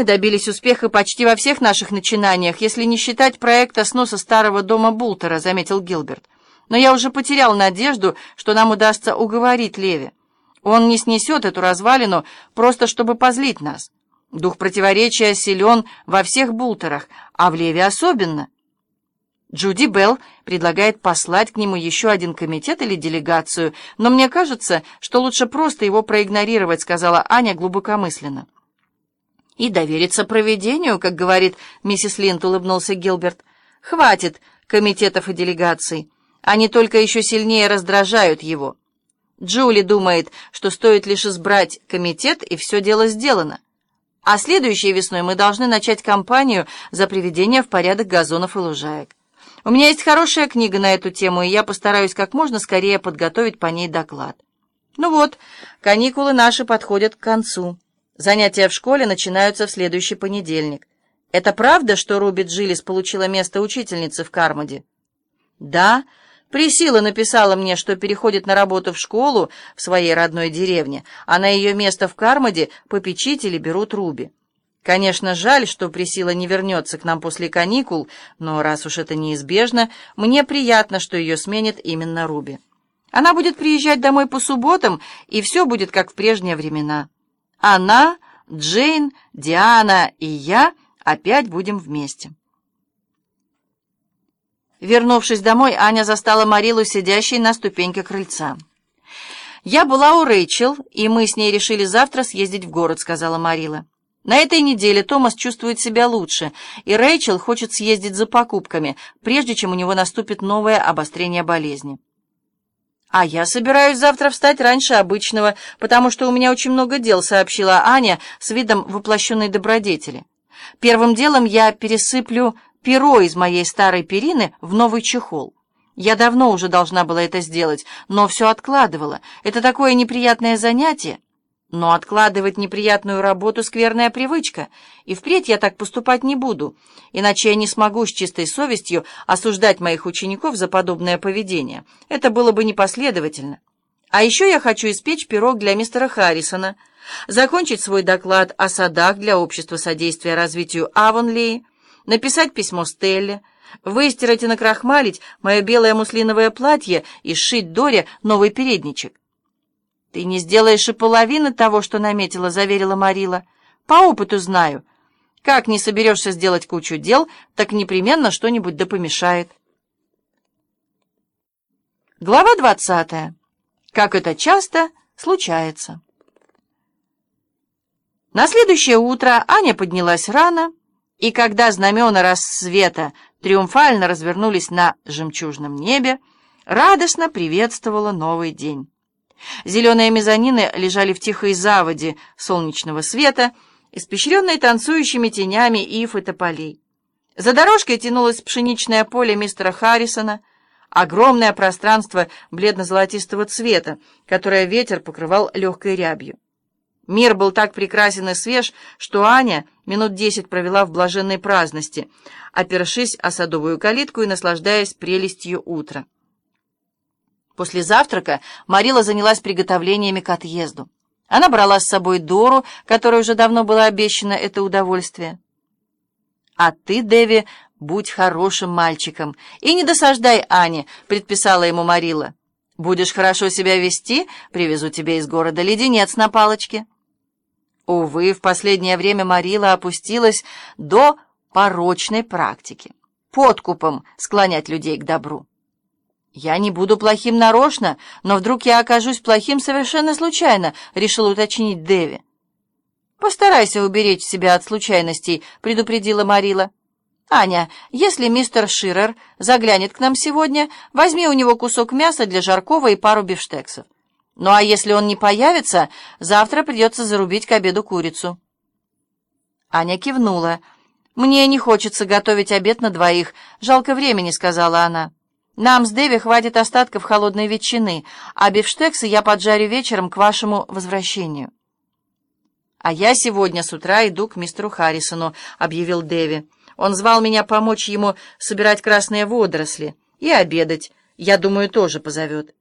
Мы добились успеха почти во всех наших начинаниях, если не считать проекта сноса старого дома Бултера, заметил Гилберт. Но я уже потерял надежду, что нам удастся уговорить Леви. Он не снесет эту развалину просто чтобы позлить нас. Дух противоречия силен во всех Бултерах, а в Леве особенно. Джуди Белл предлагает послать к нему еще один комитет или делегацию, но мне кажется, что лучше просто его проигнорировать, сказала Аня глубокомысленно. И довериться проведению, как говорит миссис Линд, улыбнулся Гилберт. Хватит комитетов и делегаций. Они только еще сильнее раздражают его. Джули думает, что стоит лишь избрать комитет, и все дело сделано. А следующей весной мы должны начать кампанию за приведение в порядок газонов и лужаек. У меня есть хорошая книга на эту тему, и я постараюсь как можно скорее подготовить по ней доклад. Ну вот, каникулы наши подходят к концу. Занятия в школе начинаются в следующий понедельник. Это правда, что Руби Джилис получила место учительницы в Кармоде? Да, Присила написала мне, что переходит на работу в школу в своей родной деревне, а на ее место в Кармоде попечители берут Руби. Конечно, жаль, что Присила не вернется к нам после каникул, но раз уж это неизбежно, мне приятно, что ее сменит именно Руби. Она будет приезжать домой по субботам, и все будет как в прежние времена. Она, Джейн, Диана и я опять будем вместе. Вернувшись домой, Аня застала Марилу, сидящей на ступеньке крыльца. «Я была у Рэйчел, и мы с ней решили завтра съездить в город», — сказала Марила. «На этой неделе Томас чувствует себя лучше, и Рэйчел хочет съездить за покупками, прежде чем у него наступит новое обострение болезни». «А я собираюсь завтра встать раньше обычного, потому что у меня очень много дел», — сообщила Аня с видом воплощенной добродетели. «Первым делом я пересыплю перо из моей старой перины в новый чехол. Я давно уже должна была это сделать, но все откладывала. Это такое неприятное занятие. Но откладывать неприятную работу — скверная привычка, и впредь я так поступать не буду, иначе я не смогу с чистой совестью осуждать моих учеников за подобное поведение. Это было бы непоследовательно. А еще я хочу испечь пирог для мистера Харрисона, закончить свой доклад о садах для общества содействия развитию Авонлии, написать письмо Стелле, выстирать и накрахмалить мое белое муслиновое платье и сшить Доре новый передничек. «Ты не сделаешь и половины того, что наметила», — заверила Марила. «По опыту знаю. Как не соберешься сделать кучу дел, так непременно что-нибудь да помешает». Глава двадцатая. Как это часто случается. На следующее утро Аня поднялась рано, и когда знамена рассвета триумфально развернулись на жемчужном небе, радостно приветствовала новый день. Зеленые мезонины лежали в тихой заводе солнечного света, испещренной танцующими тенями ив и тополей. За дорожкой тянулось пшеничное поле мистера Харрисона, огромное пространство бледно-золотистого цвета, которое ветер покрывал легкой рябью. Мир был так прекрасен и свеж, что Аня минут десять провела в блаженной праздности, опершись о садовую калитку и наслаждаясь прелестью утра. После завтрака Марила занялась приготовлениями к отъезду. Она брала с собой Дору, которой уже давно было обещано это удовольствие. «А ты, Дэви, будь хорошим мальчиком и не досаждай Ане», — предписала ему Марила. «Будешь хорошо себя вести, привезу тебе из города леденец на палочке». Увы, в последнее время Марила опустилась до порочной практики. Подкупом склонять людей к добру. «Я не буду плохим нарочно, но вдруг я окажусь плохим совершенно случайно», — решил уточнить Дэви. «Постарайся уберечь себя от случайностей», — предупредила Марила. «Аня, если мистер Ширер заглянет к нам сегодня, возьми у него кусок мяса для жаркого и пару бифштексов. Ну а если он не появится, завтра придется зарубить к обеду курицу. Аня кивнула. «Мне не хочется готовить обед на двоих. Жалко времени», — сказала она. «Нам с Дэви хватит остатков холодной ветчины, а бифштексы я поджарю вечером к вашему возвращению». «А я сегодня с утра иду к мистеру Харрисону», — объявил Дэви. «Он звал меня помочь ему собирать красные водоросли и обедать. Я думаю, тоже позовет».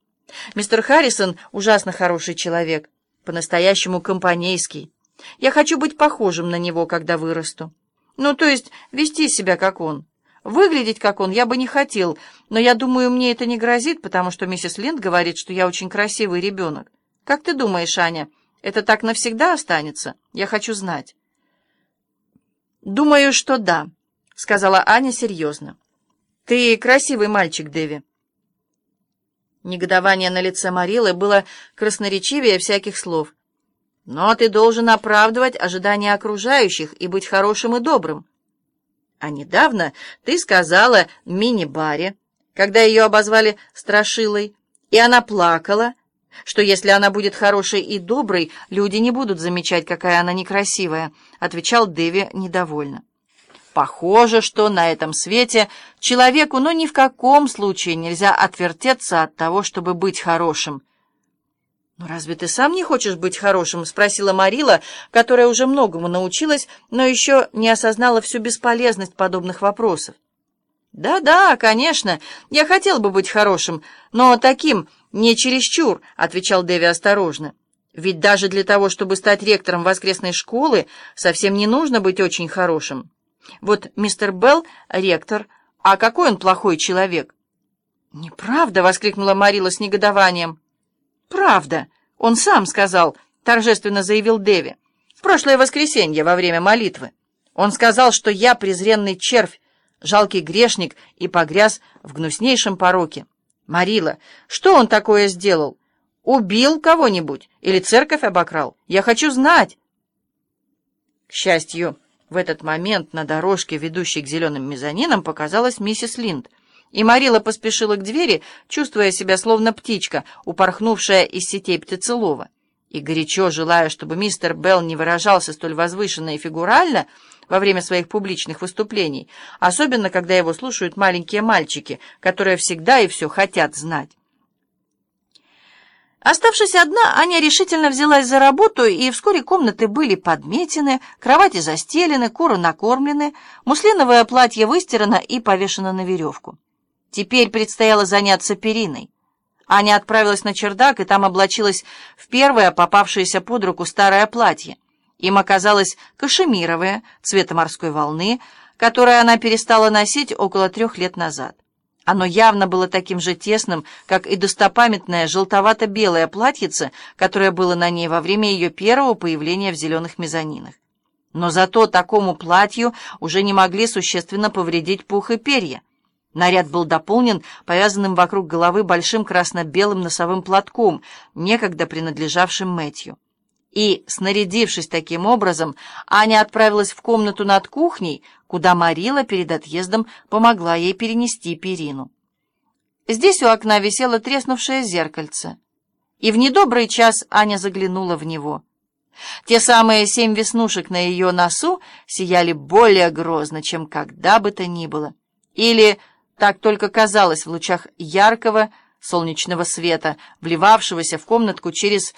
Мистер Харрисон ужасно хороший человек, по-настоящему компанейский. Я хочу быть похожим на него, когда вырасту. Ну, то есть вести себя, как он. Выглядеть, как он, я бы не хотел, но я думаю, мне это не грозит, потому что миссис Линд говорит, что я очень красивый ребенок. Как ты думаешь, Аня, это так навсегда останется? Я хочу знать. «Думаю, что да», — сказала Аня серьезно. «Ты красивый мальчик, Дэви». Негодование на лице Марилы было красноречивее всяких слов. «Но ты должен оправдывать ожидания окружающих и быть хорошим и добрым. А недавно ты сказала мини-баре, когда ее обозвали Страшилой, и она плакала, что если она будет хорошей и доброй, люди не будут замечать, какая она некрасивая», — отвечал Дэви недовольно. Похоже, что на этом свете человеку, ну, ни в каком случае нельзя отвертеться от того, чтобы быть хорошим. «Ну, разве ты сам не хочешь быть хорошим?» — спросила Марила, которая уже многому научилась, но еще не осознала всю бесполезность подобных вопросов. «Да-да, конечно, я хотел бы быть хорошим, но таким не чересчур», — отвечал Дэви осторожно. «Ведь даже для того, чтобы стать ректором воскресной школы, совсем не нужно быть очень хорошим». Вот мистер Белл — ректор, а какой он плохой человек? «Неправда!» — воскликнула Марила с негодованием. «Правда! Он сам сказал!» — торжественно заявил Деви. «В прошлое воскресенье во время молитвы. Он сказал, что я презренный червь, жалкий грешник и погряз в гнуснейшем пороке. Марила, что он такое сделал? Убил кого-нибудь или церковь обокрал? Я хочу знать!» К счастью, в этот момент на дорожке, ведущей к зеленым мезонинам, показалась миссис Линд, и Марила поспешила к двери, чувствуя себя словно птичка, упорхнувшая из сетей птицелова. И горячо желая, чтобы мистер Белл не выражался столь возвышенно и фигурально во время своих публичных выступлений, особенно когда его слушают маленькие мальчики, которые всегда и все хотят знать. Оставшись одна, Аня решительно взялась за работу, и вскоре комнаты были подметены, кровати застелены, куры накормлены, муслиновое платье выстирано и повешено на веревку. Теперь предстояло заняться периной. Аня отправилась на чердак и там облачилась в первое попавшееся под руку старое платье. Им оказалось кашемировое, цвета морской волны, которое она перестала носить около трех лет назад. Оно явно было таким же тесным, как и достопамятное желтовато-белое платьице, которое было на ней во время ее первого появления в зеленых мезонинах. Но зато такому платью уже не могли существенно повредить пух и перья. Наряд был дополнен повязанным вокруг головы большим красно-белым носовым платком, некогда принадлежавшим Мэтью. И, снарядившись таким образом, Аня отправилась в комнату над кухней, куда Марила перед отъездом помогла ей перенести перину. Здесь у окна висело треснувшее зеркальце, и в недобрый час Аня заглянула в него. Те самые семь веснушек на ее носу сияли более грозно, чем когда бы то ни было. Или так только казалось в лучах яркого солнечного света, вливавшегося в комнатку через